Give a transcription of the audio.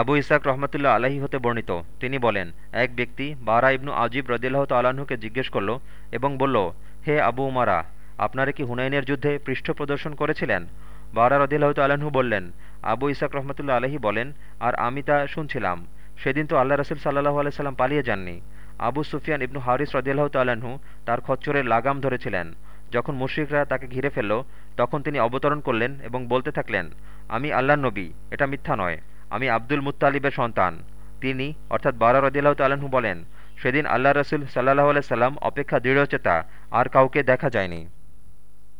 আবু ইসাক রহমতুল্লাহ আলাহি হতে বর্ণিত। তিনি বলেন, এক ব্যক্তি বারা ইবনু আজিব রদিল্লাহ তাল্লাহ্নকে জিজ্ঞেস করল এবং বলল, হে আবু উমারা, আপনারা কি হুনাইনের যুদ্ধে পৃষ্ঠ প্রদর্শন করেছিলেন? বারা রদিল্লাহ তাল্লাহ্ন বললেন, আবু ইসাক রহমতুল্লাহ আলহী বলেন, আর আমি তা শুনছিলাম। সেদিন তো আল্লাহ রসুল সাল্লাহ আলাইসাল্লাম পালিয়ে যাননি। আবু সুফিয়ান ইবনু হারিস রদিল্লাহ তাল্লাহ্ন তার খচ্চরের লাগাম ধরেছিলেন। যখন মুশ্রিকরা তাকে ঘিরে ফেলল, তখন তিনি অবতরণ করলেন এবং বলতে থাকলেন, আমি আল্লাহ নবী, এটা মিথ্যা নয়। আমি আব্দুল মুতালিবের সন্তান। তিনি, অর্থাৎ বারা রদিল্লাহ তালাহু বলেন, সেদিন আল্লাহ রসুল সাল্লাহ আলাইসাল্লাম অপেক্ষা দৃঢ়চেতা, আর কাউকে দেখা যায়নি।